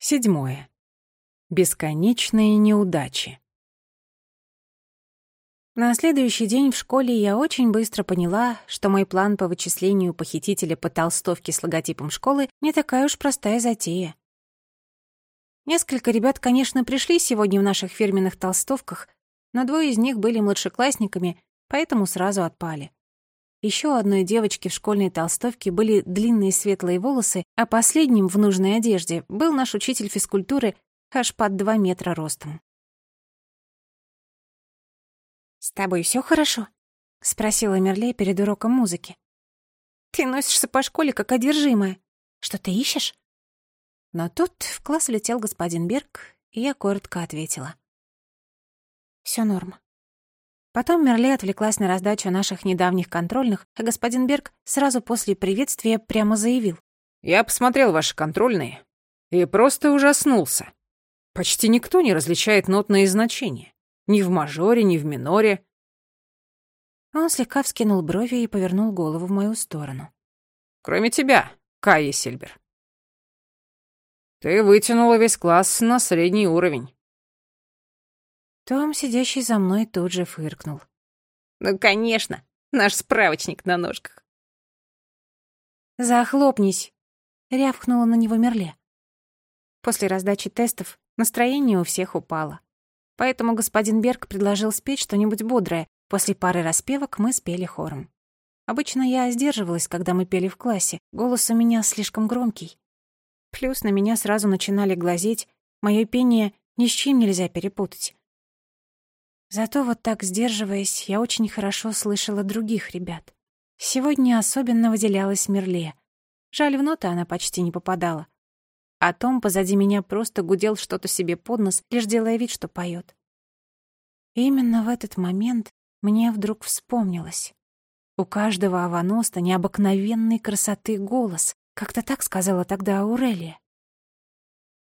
Седьмое. Бесконечные неудачи. На следующий день в школе я очень быстро поняла, что мой план по вычислению похитителя по толстовке с логотипом школы не такая уж простая затея. Несколько ребят, конечно, пришли сегодня в наших фирменных толстовках, но двое из них были младшеклассниками, поэтому сразу отпали. Еще одной девочке в школьной толстовке были длинные светлые волосы, а последним в нужной одежде был наш учитель физкультуры аж под два метра ростом. «С тобой все хорошо?» — спросила Мерле перед уроком музыки. «Ты носишься по школе как одержимая. Что ты ищешь?» Но тут в класс влетел господин Берг, и я коротко ответила. Все норм. Потом Мерле отвлеклась на раздачу наших недавних контрольных, а господин Берг сразу после приветствия прямо заявил. «Я посмотрел ваши контрольные и просто ужаснулся. Почти никто не различает нотные значения. Ни в мажоре, ни в миноре». Он слегка вскинул брови и повернул голову в мою сторону. «Кроме тебя, Кайи Сильбер. Ты вытянула весь класс на средний уровень. Том, сидящий за мной, тут же фыркнул. «Ну, конечно, наш справочник на ножках». «Захлопнись!» — рявкнула на него Мерле. После раздачи тестов настроение у всех упало. Поэтому господин Берг предложил спеть что-нибудь бодрое. После пары распевок мы спели хором. Обычно я сдерживалась, когда мы пели в классе. Голос у меня слишком громкий. Плюс на меня сразу начинали глазеть. Моё пение ни с чем нельзя перепутать. Зато вот так сдерживаясь, я очень хорошо слышала других ребят. Сегодня особенно выделялась Мерле. Жаль, в ноты она почти не попадала. А Том позади меня просто гудел что-то себе под нос, лишь делая вид, что поет. Именно в этот момент мне вдруг вспомнилось. У каждого аваноста необыкновенной красоты голос. Как-то так сказала тогда Аурелия.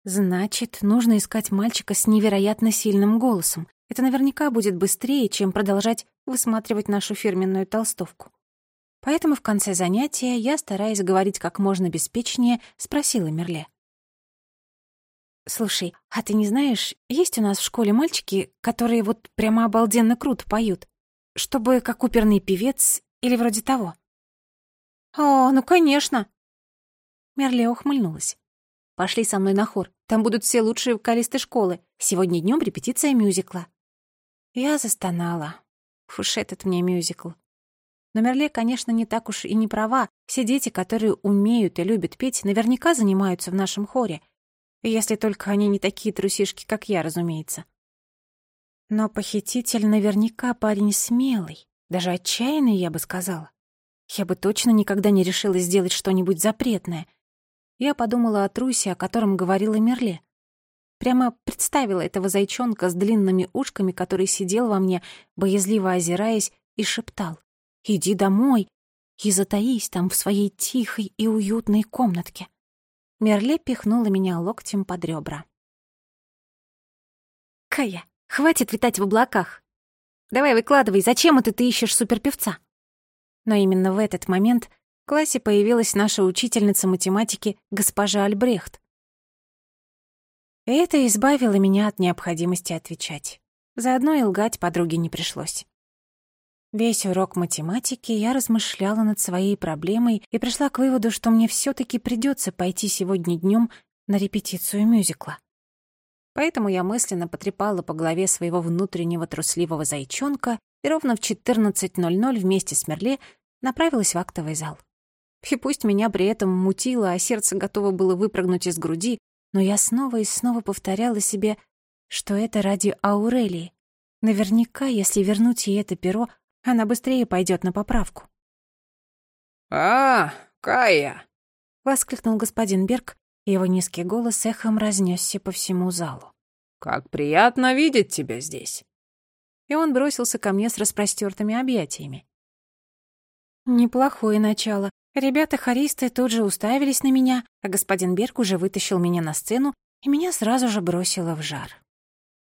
Значит, нужно искать мальчика с невероятно сильным голосом, это наверняка будет быстрее, чем продолжать высматривать нашу фирменную толстовку. Поэтому в конце занятия я, стараясь говорить как можно беспечнее, спросила Мерле. «Слушай, а ты не знаешь, есть у нас в школе мальчики, которые вот прямо обалденно круто поют? Чтобы как оперный певец или вроде того?» «О, ну конечно!» Мерле ухмыльнулась. «Пошли со мной на хор. Там будут все лучшие вокалисты школы. Сегодня днем репетиция мюзикла». Я застонала. Уж этот мне мюзикл. Но Мерле, конечно, не так уж и не права. Все дети, которые умеют и любят петь, наверняка занимаются в нашем хоре. Если только они не такие трусишки, как я, разумеется. Но похититель наверняка парень смелый, даже отчаянный, я бы сказала. Я бы точно никогда не решила сделать что-нибудь запретное. Я подумала о трусе, о котором говорила Мерле. Прямо представила этого зайчонка с длинными ушками, который сидел во мне, боязливо озираясь, и шептал «Иди домой и затаись там в своей тихой и уютной комнатке». Мерле пихнула меня локтем под ребра. «Кая, хватит витать в облаках. Давай выкладывай, зачем это ты ищешь суперпевца?» Но именно в этот момент в классе появилась наша учительница математики госпожа Альбрехт, это избавило меня от необходимости отвечать. Заодно и лгать подруге не пришлось. Весь урок математики я размышляла над своей проблемой и пришла к выводу, что мне все таки придется пойти сегодня днем на репетицию мюзикла. Поэтому я мысленно потрепала по голове своего внутреннего трусливого зайчонка и ровно в 14.00 вместе с Мерле направилась в актовый зал. И пусть меня при этом мутило, а сердце готово было выпрыгнуть из груди, но я снова и снова повторяла себе, что это ради Аурелии. Наверняка, если вернуть ей это перо, она быстрее пойдет на поправку. «А, Кая!» — воскликнул господин Берг, и его низкий голос эхом разнесся по всему залу. «Как приятно видеть тебя здесь!» И он бросился ко мне с распростертыми объятиями. Неплохое начало, Ребята-хористы тут же уставились на меня, а господин Берг уже вытащил меня на сцену, и меня сразу же бросило в жар.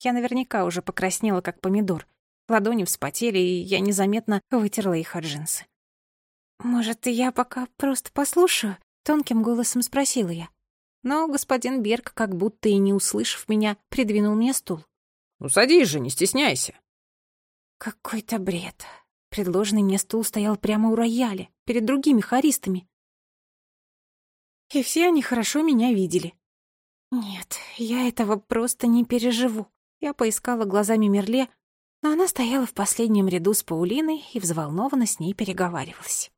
Я наверняка уже покраснела, как помидор. Ладони вспотели, и я незаметно вытерла их от джинсы. «Может, я пока просто послушаю?» — тонким голосом спросила я. Но господин Берг, как будто и не услышав меня, придвинул мне стул. «Ну садись же, не стесняйся». Какой-то бред. Предложенный мне стул стоял прямо у рояля, перед другими хористами. И все они хорошо меня видели. Нет, я этого просто не переживу. Я поискала глазами Мерле, но она стояла в последнем ряду с Паулиной и взволнованно с ней переговаривалась.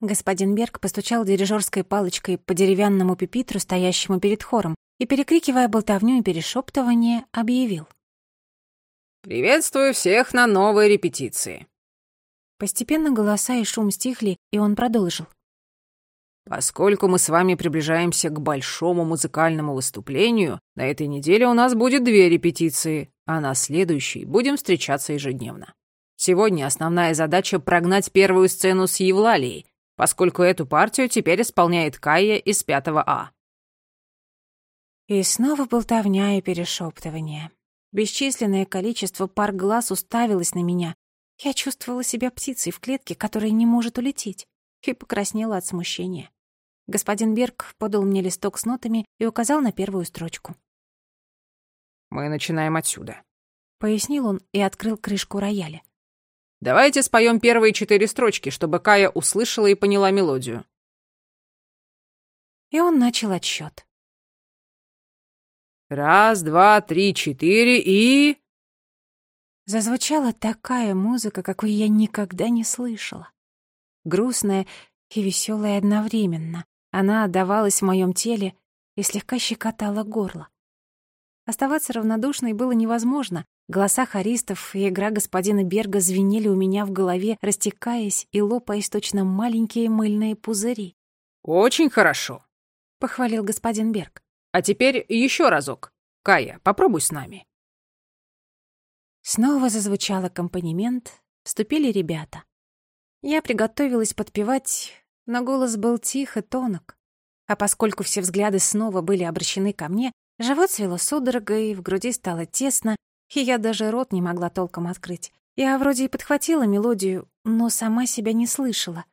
Господин Берг постучал дирижерской палочкой по деревянному пепитру, стоящему перед хором, и, перекрикивая болтовню и перешептывание, объявил. «Приветствую всех на новой репетиции. Постепенно голоса и шум стихли, и он продолжил. Поскольку мы с вами приближаемся к большому музыкальному выступлению, на этой неделе у нас будет две репетиции, а на следующей будем встречаться ежедневно. Сегодня основная задача — прогнать первую сцену с Евлалией, поскольку эту партию теперь исполняет Кая из 5 А. И снова болтовня и перешептывание. Бесчисленное количество пар глаз уставилось на меня, я чувствовала себя птицей в клетке, которая не может улететь, и покраснела от смущения. Господин Берг подал мне листок с нотами и указал на первую строчку. «Мы начинаем отсюда», — пояснил он и открыл крышку рояля. «Давайте споем первые четыре строчки, чтобы Кая услышала и поняла мелодию». И он начал отсчет. «Раз, два, три, четыре и...» Зазвучала такая музыка, какой я никогда не слышала. Грустная и веселая одновременно. Она отдавалась в моем теле и слегка щекотала горло. Оставаться равнодушной было невозможно. Голоса хористов и игра господина Берга звенели у меня в голове, растекаясь и лопаясь точно маленькие мыльные пузыри. «Очень хорошо», — похвалил господин Берг. «А теперь еще разок. Кая, попробуй с нами». Снова зазвучал аккомпанемент, вступили ребята. Я приготовилась подпевать, но голос был тих и тонок. А поскольку все взгляды снова были обращены ко мне, живот свело судорогой, в груди стало тесно, и я даже рот не могла толком открыть. Я вроде и подхватила мелодию, но сама себя не слышала.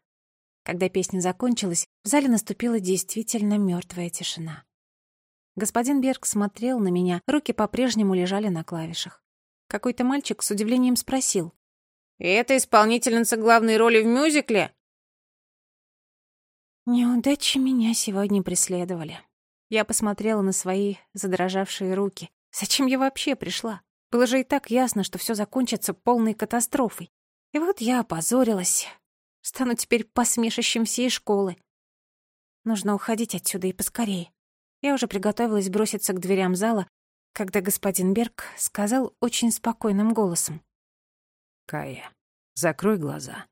Когда песня закончилась, в зале наступила действительно мертвая тишина. Господин Берг смотрел на меня, руки по-прежнему лежали на клавишах. Какой-то мальчик с удивлением спросил. это исполнительница главной роли в мюзикле?» Неудачи меня сегодня преследовали. Я посмотрела на свои задрожавшие руки. Зачем я вообще пришла? Было же и так ясно, что все закончится полной катастрофой. И вот я опозорилась. Стану теперь посмешищем всей школы. Нужно уходить отсюда и поскорее. Я уже приготовилась броситься к дверям зала, когда господин Берг сказал очень спокойным голосом. «Кая, закрой глаза.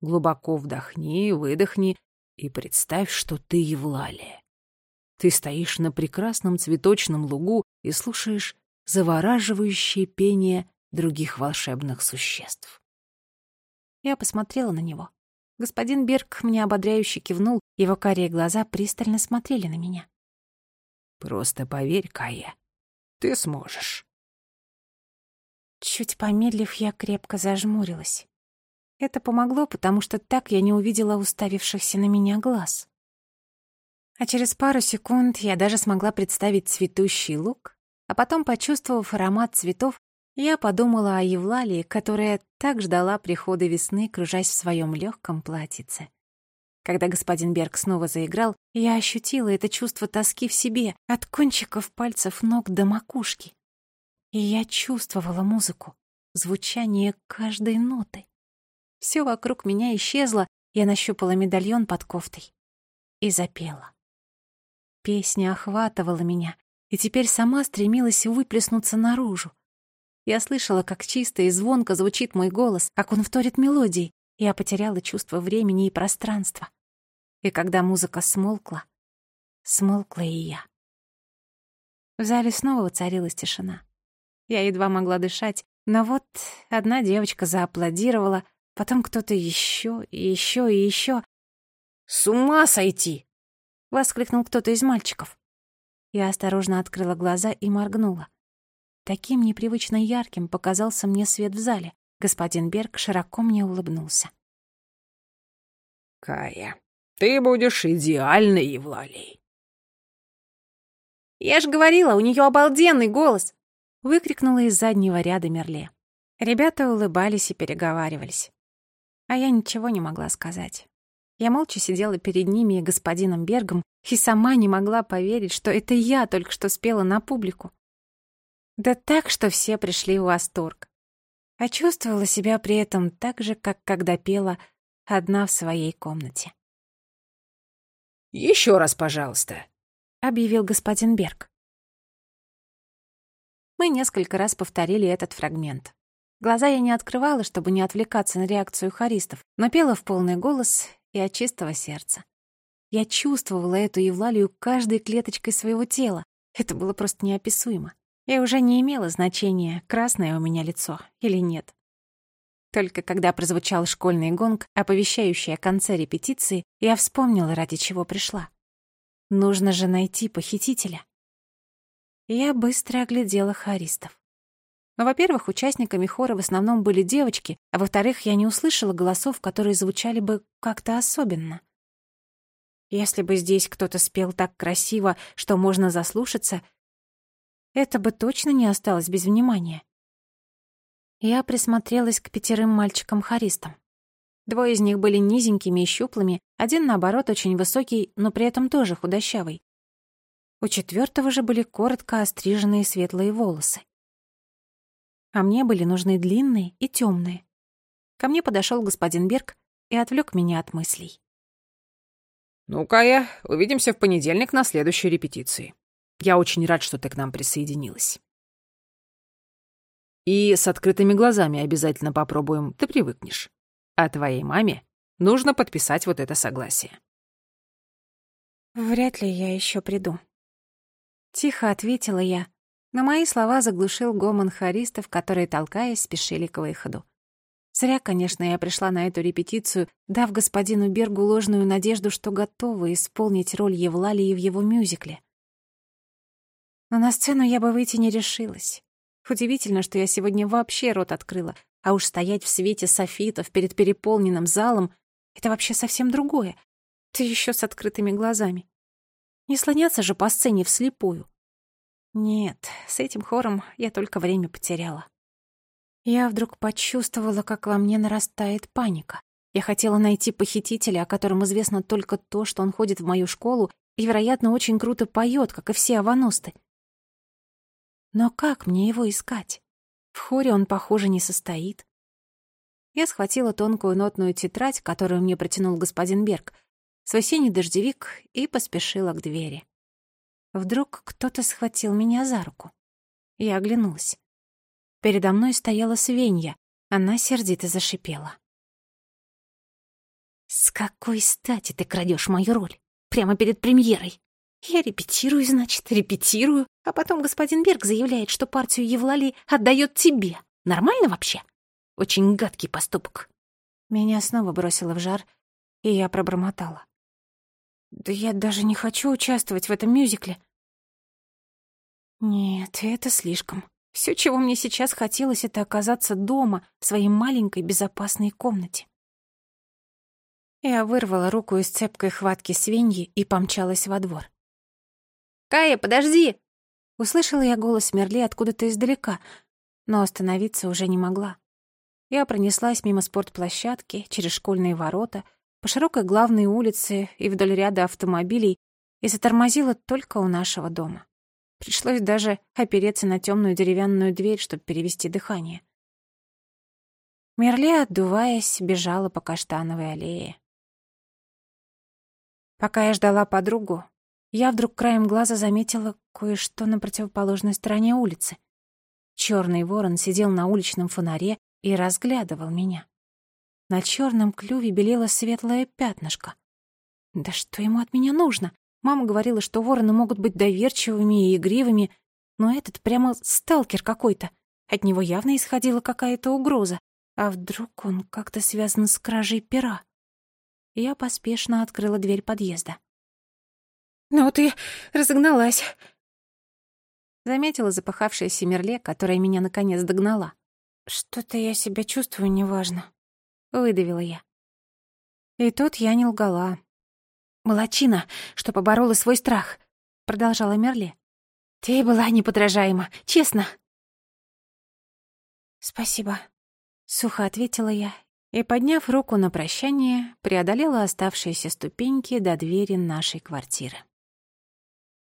Глубоко вдохни, выдохни и представь, что ты Евлалия. Ты стоишь на прекрасном цветочном лугу и слушаешь завораживающее пение других волшебных существ. Я посмотрела на него. Господин Берг мне ободряюще кивнул, его карие глаза пристально смотрели на меня. «Просто поверь, Кая, ты сможешь. Чуть помедлив, я крепко зажмурилась. Это помогло, потому что так я не увидела уставившихся на меня глаз. А через пару секунд я даже смогла представить цветущий лук, а потом, почувствовав аромат цветов, я подумала о Евлалии, которая так ждала прихода весны, кружась в своем легком платьице. Когда господин Берг снова заиграл, я ощутила это чувство тоски в себе, от кончиков пальцев ног до макушки. И я чувствовала музыку, звучание каждой ноты. Все вокруг меня исчезло, я нащупала медальон под кофтой и запела. Песня охватывала меня, и теперь сама стремилась выплеснуться наружу. Я слышала, как чисто и звонко звучит мой голос, как он вторит мелодии, я потеряла чувство времени и пространства. И когда музыка смолкла, смолкла и я. В зале снова воцарилась тишина. Я едва могла дышать, но вот одна девочка зааплодировала, потом кто-то еще и еще и еще. «С ума сойти!» — воскликнул кто-то из мальчиков. Я осторожно открыла глаза и моргнула. Таким непривычно ярким показался мне свет в зале. Господин Берг широко мне улыбнулся. «Кая, ты будешь идеальной Евлалией. Я же говорила, у нее обалденный голос!» Выкрикнула из заднего ряда Мерле. Ребята улыбались и переговаривались. А я ничего не могла сказать. Я молча сидела перед ними и господином Бергом и сама не могла поверить, что это я только что спела на публику. Да так, что все пришли в восторг. А чувствовала себя при этом так же, как когда пела одна в своей комнате. «Еще раз, пожалуйста», — объявил господин Берг. Мы несколько раз повторили этот фрагмент. Глаза я не открывала, чтобы не отвлекаться на реакцию харистов, но пела в полный голос и от чистого сердца. Я чувствовала эту Евлалию каждой клеточкой своего тела. Это было просто неописуемо. И уже не имело значения, красное у меня лицо или нет. Только когда прозвучал школьный гонг, оповещающий о конце репетиции, я вспомнила, ради чего пришла. Нужно же найти похитителя. Я быстро оглядела харистов. Но, во-первых, участниками хора в основном были девочки, а во-вторых, я не услышала голосов, которые звучали бы как-то особенно. Если бы здесь кто-то спел так красиво, что можно заслушаться, это бы точно не осталось без внимания. Я присмотрелась к пятерым мальчикам-хористам. Двое из них были низенькими и щуплыми, один, наоборот, очень высокий, но при этом тоже худощавый. У четвертого же были коротко остриженные светлые волосы. А мне были нужны длинные и темные. Ко мне подошел господин Берг и отвлек меня от мыслей. «Ну, Кая, увидимся в понедельник на следующей репетиции. Я очень рад, что ты к нам присоединилась. И с открытыми глазами обязательно попробуем, ты привыкнешь. А твоей маме нужно подписать вот это согласие. Вряд ли я еще приду. Тихо ответила я, но мои слова заглушил гомон хористов, которые, толкаясь, спешили к выходу. Зря, конечно, я пришла на эту репетицию, дав господину Бергу ложную надежду, что готова исполнить роль Евлалии в его мюзикле. Но на сцену я бы выйти не решилась. Удивительно, что я сегодня вообще рот открыла, а уж стоять в свете софитов перед переполненным залом — это вообще совсем другое. Ты еще с открытыми глазами. Не слоняться же по сцене вслепую. Нет, с этим хором я только время потеряла. Я вдруг почувствовала, как во мне нарастает паника. Я хотела найти похитителя, о котором известно только то, что он ходит в мою школу и, вероятно, очень круто поет, как и все аваносты. Но как мне его искать? В хоре он, похоже, не состоит. Я схватила тонкую нотную тетрадь, которую мне протянул господин Берг, свой синий дождевик и поспешила к двери. Вдруг кто-то схватил меня за руку. Я оглянулась. Передо мной стояла свинья. Она сердито зашипела. «С какой стати ты крадешь мою роль? Прямо перед премьерой? Я репетирую, значит, репетирую, а потом господин Берг заявляет, что партию Евлали отдает тебе. Нормально вообще? Очень гадкий поступок. Меня снова бросило в жар, и я пробормотала. Да я даже не хочу участвовать в этом мюзикле. Нет, это слишком. Все, чего мне сейчас хотелось, это оказаться дома, в своей маленькой безопасной комнате. Я вырвала руку из цепкой хватки свиньи и помчалась во двор. «Кая, подожди!» Услышала я голос Мерли откуда-то издалека, но остановиться уже не могла. Я пронеслась мимо спортплощадки, через школьные ворота, по широкой главной улице и вдоль ряда автомобилей и затормозила только у нашего дома. Пришлось даже опереться на темную деревянную дверь, чтобы перевести дыхание. Мерли, отдуваясь, бежала по каштановой аллее. Пока я ждала подругу, я вдруг краем глаза заметила кое-что на противоположной стороне улицы. Черный ворон сидел на уличном фонаре и разглядывал меня. На черном клюве белело светлое пятнышко. Да что ему от меня нужно? Мама говорила, что вороны могут быть доверчивыми и игривыми, но этот прямо сталкер какой-то. От него явно исходила какая-то угроза. А вдруг он как-то связан с кражей пера? Я поспешно открыла дверь подъезда. «Ну ты разогналась!» Заметила запыхавшаяся Мерле, которая меня наконец догнала. «Что-то я себя чувствую неважно», — выдавила я. И тут я не лгала. «Молодчина, что поборола свой страх», — продолжала Мерле. Ты была неподражаема, честно. Спасибо, сухо ответила я и, подняв руку на прощание, преодолела оставшиеся ступеньки до двери нашей квартиры.